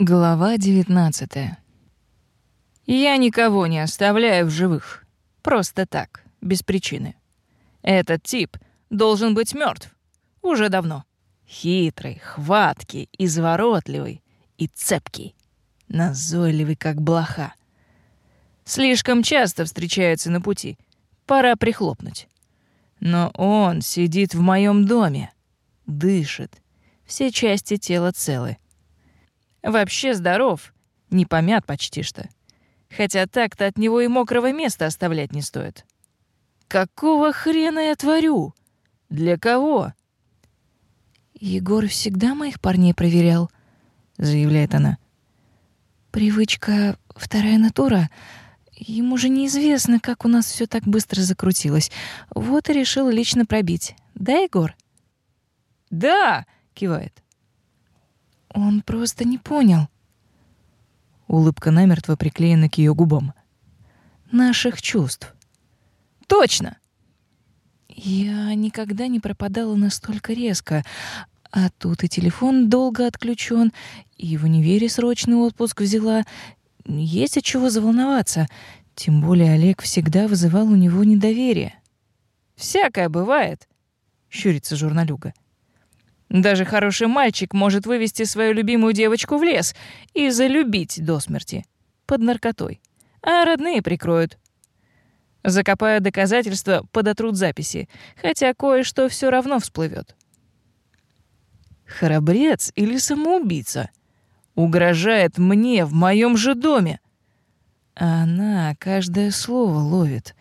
Глава 19. Я никого не оставляю в живых. Просто так, без причины. Этот тип должен быть мертв Уже давно. Хитрый, хваткий, изворотливый и цепкий. Назойливый, как блоха. Слишком часто встречается на пути. Пора прихлопнуть. Но он сидит в моем доме, дышит. Все части тела целы. Вообще здоров, не помят почти что. Хотя так-то от него и мокрого места оставлять не стоит. Какого хрена я творю? Для кого? Егор всегда моих парней проверял, заявляет она. Привычка вторая натура. Ему же неизвестно, как у нас все так быстро закрутилось. Вот и решил лично пробить. Да, Егор? Да, кивает. Он просто не понял. Улыбка намертво приклеена к ее губам. Наших чувств. Точно. Я никогда не пропадала настолько резко, а тут и телефон долго отключен, и в универе срочный отпуск взяла. Есть от чего заволноваться. Тем более Олег всегда вызывал у него недоверие. «Всякое бывает», — щурится журналюга. «Даже хороший мальчик может вывести свою любимую девочку в лес и залюбить до смерти. Под наркотой. А родные прикроют. Закопая доказательства, подотрут записи, хотя кое-что все равно всплывет. Храбрец или самоубийца? Угрожает мне в моем же доме. Она каждое слово ловит,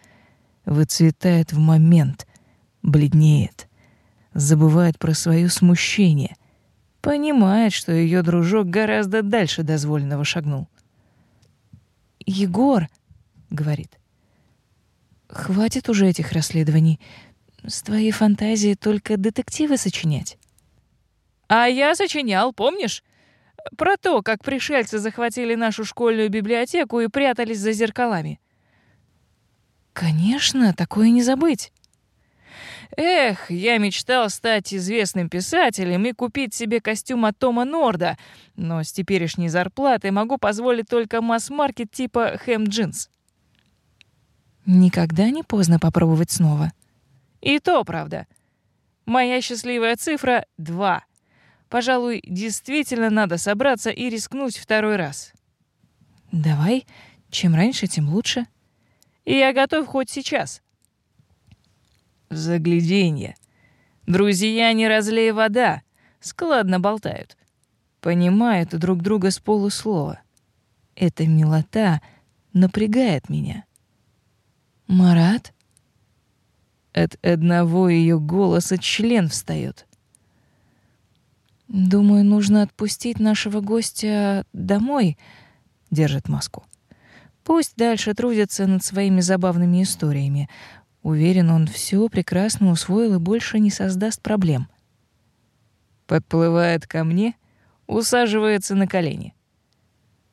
выцветает в момент, бледнеет, забывает про свое смущение, понимает, что ее дружок гораздо дальше дозволенного шагнул. «Егор», — говорит, — «хватит уже этих расследований. С твоей фантазией только детективы сочинять». А я сочинял, помнишь? Про то, как пришельцы захватили нашу школьную библиотеку и прятались за зеркалами. Конечно, такое не забыть. Эх, я мечтал стать известным писателем и купить себе костюм от Тома Норда, но с теперешней зарплатой могу позволить только масс-маркет типа Хэм Джинс. Никогда не поздно попробовать снова. И то правда. Моя счастливая цифра — два — Пожалуй, действительно надо собраться и рискнуть второй раз. Давай, чем раньше, тем лучше. И я готов хоть сейчас. Загляденье. Друзья не разлей вода, складно болтают. Понимают друг друга с полуслова. Эта милота напрягает меня. Марат? От одного ее голоса член встает. Думаю, нужно отпустить нашего гостя домой, держит маску. Пусть дальше трудится над своими забавными историями. Уверен, он все прекрасно усвоил и больше не создаст проблем. Подплывает ко мне, усаживается на колени.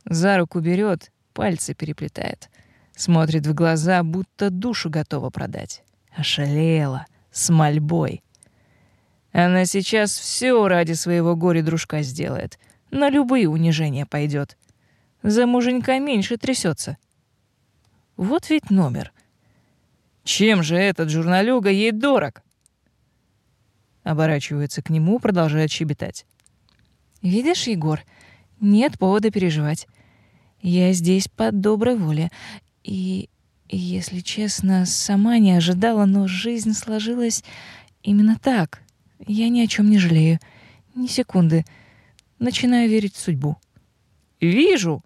За руку берет, пальцы переплетает. Смотрит в глаза, будто душу готова продать. Ошалела, с мольбой — она сейчас все ради своего горя-дружка сделает. На любые унижения пойдет. За муженька меньше трясется. Вот ведь номер. Чем же этот журналюга ей дорог? Оборачивается к нему, продолжает щебетать. Видишь, Егор, нет повода переживать. Я здесь по доброй воле. И, если честно, сама не ожидала, но жизнь сложилась именно так. Я ни о чем не жалею. Ни секунды. Начинаю верить в судьбу. «Вижу!»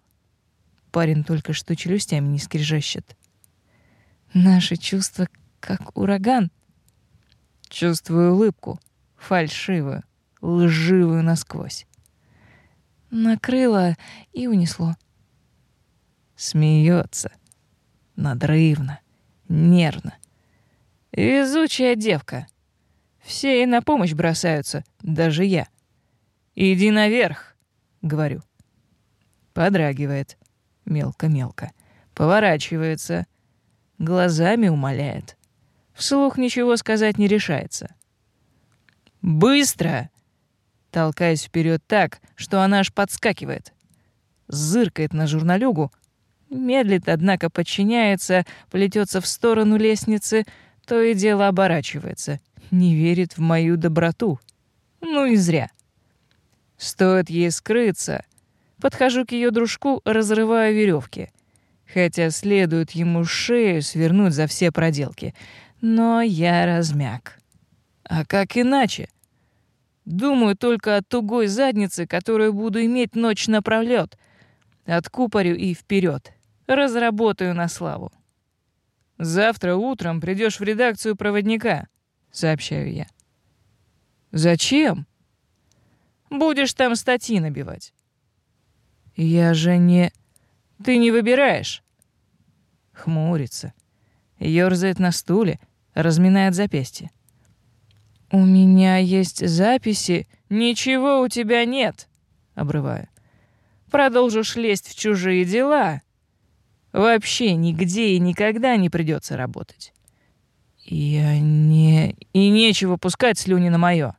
Парень только что челюстями не скрежещет. Наши чувства как ураган. Чувствую улыбку, фальшивую, лживую насквозь. Накрыло и унесло. Смеется, надрывно, нервно. Везучая девка — все и на помощь бросаются, даже я. «Иди наверх», — говорю. Подрагивает. Мелко-мелко. Поворачивается. Глазами умоляет. Вслух ничего сказать не решается. «Быстро!» Толкаясь вперед так, что она аж подскакивает. зыркает на журналюгу, медлит, однако подчиняется, плетется в сторону лестницы, то и дело оборачивается, не верит в мою доброту. Ну и зря. Стоит ей скрыться, подхожу к ее дружку, разрываю веревки, хотя следует ему шею свернуть за все проделки. Но я размяк. А как иначе? Думаю только о тугой заднице, которую буду иметь ночь напролёт. Откупорю и вперед. Разработаю на славу. Завтра утром придешь в редакцию проводника, сообщаю я. Зачем? Будешь там статьи набивать. Я же не... Ты не выбираешь. Хмурится. Ёрзает на стуле, разминает запястье. «У меня есть записи. Ничего у тебя нет», — обрываю. «Продолжишь лезть в чужие дела. Вообще нигде и никогда не придется работать». «Я не... И нечего пускать слюни на моё».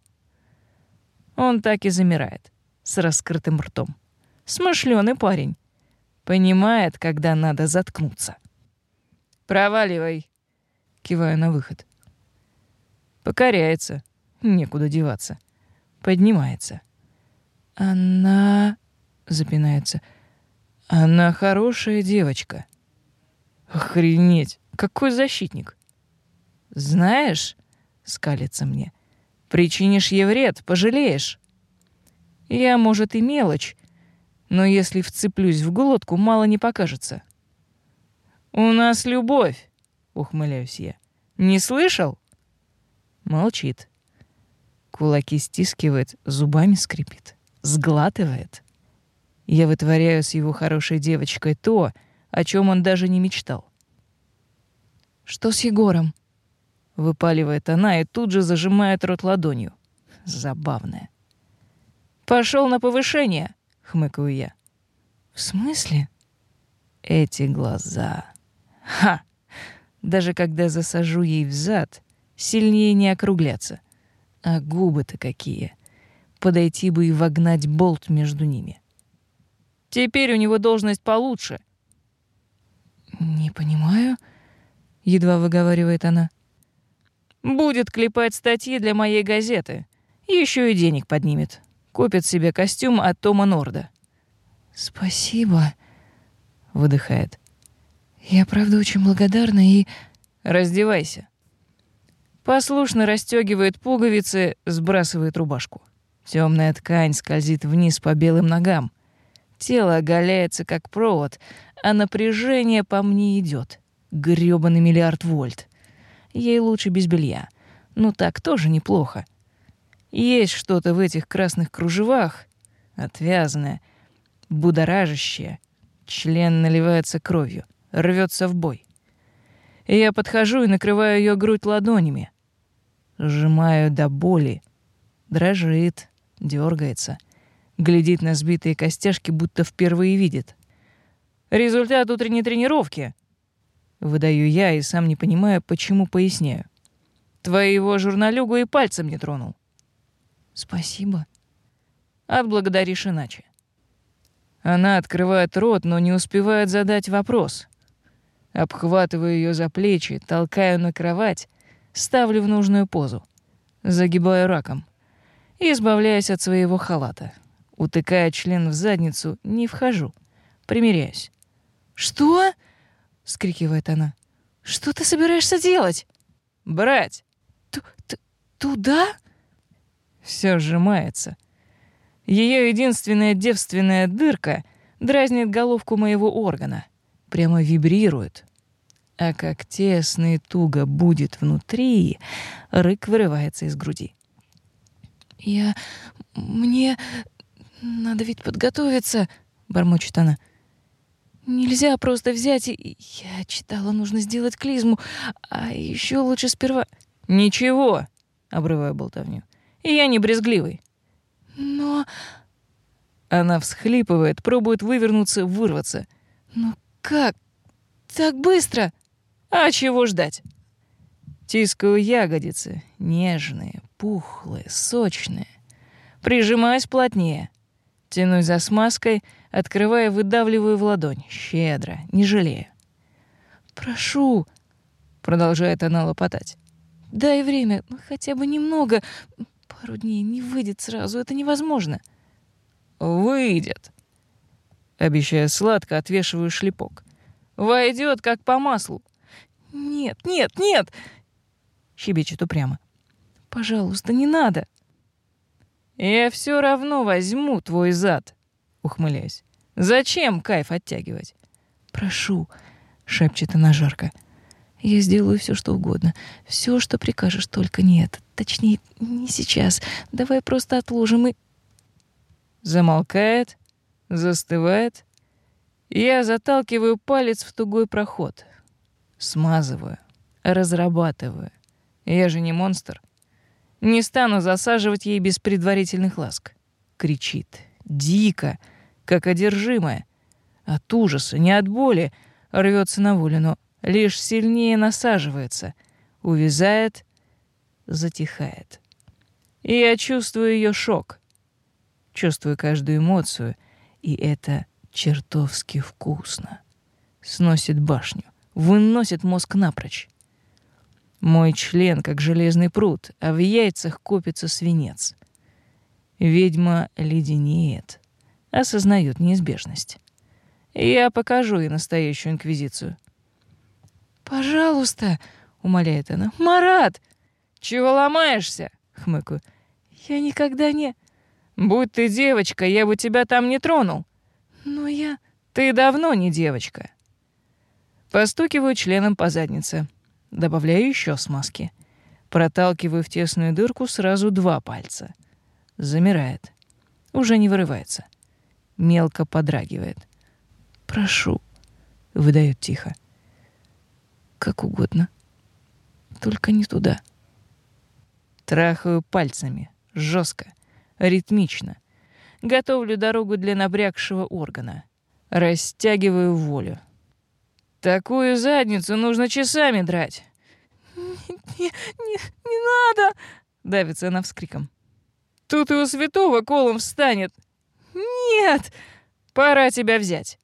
Он так и замирает, с раскрытым ртом. Смышлёный парень. Понимает, когда надо заткнуться. «Проваливай», — киваю на выход. Покоряется. Некуда деваться. Поднимается. Она... Запинается. Она хорошая девочка. Охренеть. Какой защитник. Знаешь, скалится мне, причинишь ей вред, пожалеешь. Я, может, и мелочь, но если вцеплюсь в глотку, мало не покажется. «У нас любовь», — ухмыляюсь я. «Не слышал?» Молчит. Кулаки стискивает, зубами скрипит, сглатывает. Я вытворяю с его хорошей девочкой то, о чем он даже не мечтал. «Что с Егором?» — выпаливает она и тут же зажимает рот ладонью. Забавная. Пошел на повышение!» — хмыкаю я. «В смысле?» Эти глаза. Ха! Даже когда засажу ей в зад, сильнее не округляться. А губы-то какие. Подойти бы и вогнать болт между ними. Теперь у него должность получше. «Не понимаю», — едва выговаривает она. «Будет клепать статьи для моей газеты. Еще и денег поднимет. Купит себе костюм от Тома Норда». «Спасибо», — выдыхает. «Я правда очень благодарна и...» «Раздевайся», Послушно расстегивает пуговицы, сбрасывает рубашку. Темная ткань скользит вниз по белым ногам. Тело оголяется, как провод, а напряжение по мне идет. грёбаный миллиард вольт. Ей лучше без белья. Ну так тоже неплохо. Есть что-то в этих красных кружевах, отвязанное, будоражащее. Член наливается кровью, рвется в бой. Я подхожу и накрываю ее грудь ладонями. Сжимаю до боли. Дрожит, дергается, глядит на сбитые костяшки, будто впервые видит. Результат утренней тренировки. Выдаю я и сам не понимаю, почему поясняю. Твоего журналюгу и пальцем не тронул. Спасибо. Отблагодаришь иначе. Она открывает рот, но не успевает задать вопрос. Обхватываю ее за плечи, толкаю на кровать, ставлю в нужную позу, загибаю раком, избавляясь от своего халата. Утыкая член в задницу, не вхожу, примиряюсь. «Что?» — скрикивает она. «Что ты собираешься делать?» «Брать!» Т -т «Туда?» Все сжимается. Ее единственная девственная дырка дразнит головку моего органа. Прямо вибрирует, а как тесно и туго будет внутри, рык вырывается из груди. «Я... мне... надо ведь подготовиться», — бормочет она. «Нельзя просто взять и... Я читала, нужно сделать клизму, а еще лучше сперва...» «Ничего», — обрываю болтовню. «Я не брезгливый». «Но...» Она всхлипывает, пробует вывернуться, вырваться. «Но как? Так быстро?» А чего ждать? Тискаю ягодицы, нежные, пухлые, сочные. Прижимаюсь плотнее. Тянусь за смазкой, открывая, выдавливаю в ладонь, щедро, не жалея. «Прошу», — продолжает она лопотать, — «дай время, ну, хотя бы немного. Пару дней не выйдет сразу, это невозможно». «Выйдет», — обещая сладко, отвешиваю шлепок. «Войдет, как по маслу». «Нет, нет, нет!» — щебечет упрямо. «Пожалуйста, не надо!» «Я все равно возьму твой зад», — ухмыляюсь. «Зачем кайф оттягивать?» «Прошу», — шепчет она жарко. «Я сделаю все, что угодно. Все, что прикажешь, только не это. Точнее, не сейчас. Давай просто отложим и...» Замолкает, застывает. Я заталкиваю палец в тугой проход. Смазываю, разрабатываю. Я же не монстр. Не стану засаживать ей без предварительных ласк. Кричит. Дико, как одержимая. От ужаса, не от боли, рвется на волю, но лишь сильнее насаживается, увязает, затихает. И я чувствую ее шок. Чувствую каждую эмоцию, и это чертовски вкусно. Сносит башню, выносит мозг напрочь. Мой член, как железный пруд, а в яйцах копится свинец. Ведьма леденеет, осознает неизбежность. Я покажу ей настоящую инквизицию. «Пожалуйста», — умоляет она, — «Марат!» «Чего ломаешься?» — хмыкаю. «Я никогда не...» «Будь ты девочка, я бы тебя там не тронул». «Но я...» «Ты давно не девочка». Постукиваю членом по заднице. Добавляю еще смазки. Проталкиваю в тесную дырку сразу два пальца. Замирает. Уже не вырывается. Мелко подрагивает. «Прошу», — выдает тихо. «Как угодно. Только не туда». Трахаю пальцами. жестко, ритмично. Готовлю дорогу для набрякшего органа. Растягиваю волю. Такую задницу нужно часами драть. «Не, не, не надо!» — давится она вскриком. «Тут и у святого колом встанет!» «Нет!» «Пора тебя взять!»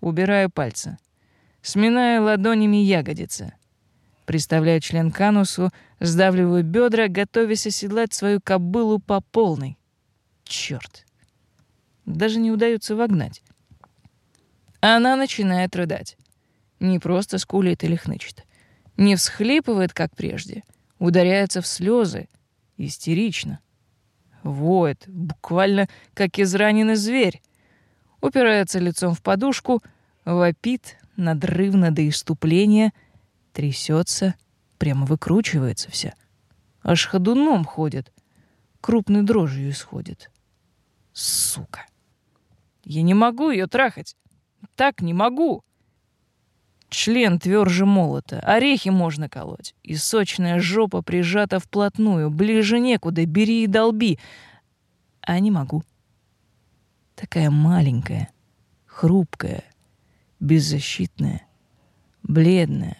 Убираю пальцы. Сминаю ладонями ягодицы. Приставляю член к анусу, сдавливаю бедра, готовясь оседлать свою кобылу по полной. Черт! Даже не удается вогнать. Она начинает рыдать. Не просто скулит или хнычет. Не всхлипывает, как прежде. Ударяется в слезы. Истерично. Воет, буквально как израненный зверь. Упирается лицом в подушку, вопит, надрывно до иступления, трясется, прямо выкручивается вся. Аж ходуном ходит, крупной дрожью исходит. Сука. Я не могу ее трахать. Так не могу. Член тверже молота, орехи можно колоть. И сочная жопа прижата вплотную, ближе некуда, бери и долби. А не могу. Такая маленькая, хрупкая, беззащитная, бледная,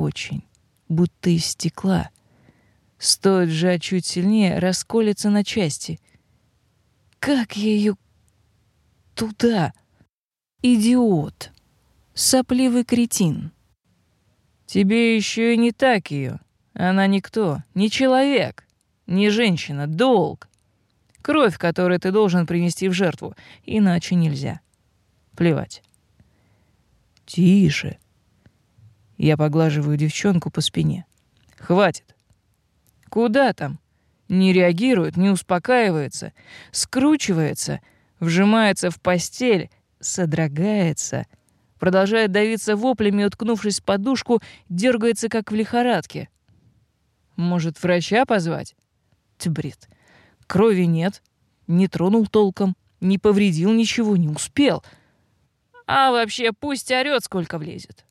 очень, будто из стекла. Стоит сжать чуть сильнее, расколется на части. Как я ее туда? Идиот! Сопливый кретин. Тебе еще и не так ее. Она никто, не человек, не женщина, долг. Кровь, которую ты должен принести в жертву, иначе нельзя. Плевать. Тише. Я поглаживаю девчонку по спине. Хватит. Куда там? Не реагирует, не успокаивается, скручивается, вжимается в постель, содрогается — Продолжает давиться воплями, уткнувшись в подушку, дергается, как в лихорадке. Может, врача позвать? Тбред. Крови нет, не тронул толком, не повредил ничего, не успел. А вообще пусть орёт, сколько влезет.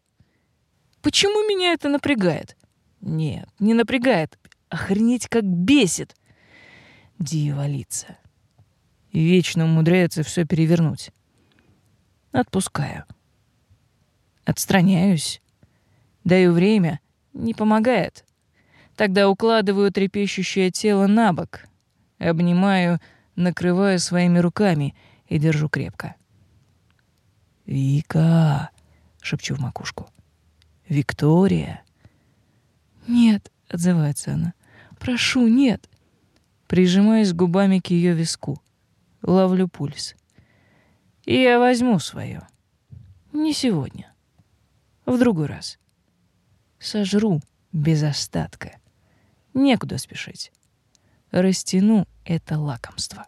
Почему меня это напрягает? Нет, не напрягает. Охренеть, как бесит. Дьяволица. Вечно умудряется все перевернуть. Отпускаю. Отстраняюсь. Даю время. Не помогает. Тогда укладываю трепещущее тело на бок. Обнимаю, накрываю своими руками и держу крепко. «Вика!» — шепчу в макушку. «Виктория!» «Нет!» — отзывается она. «Прошу, нет!» Прижимаюсь губами к ее виску. Ловлю пульс. И я возьму свое. Не сегодня. В другой раз. Сожру без остатка. Некуда спешить. Растяну это лакомство.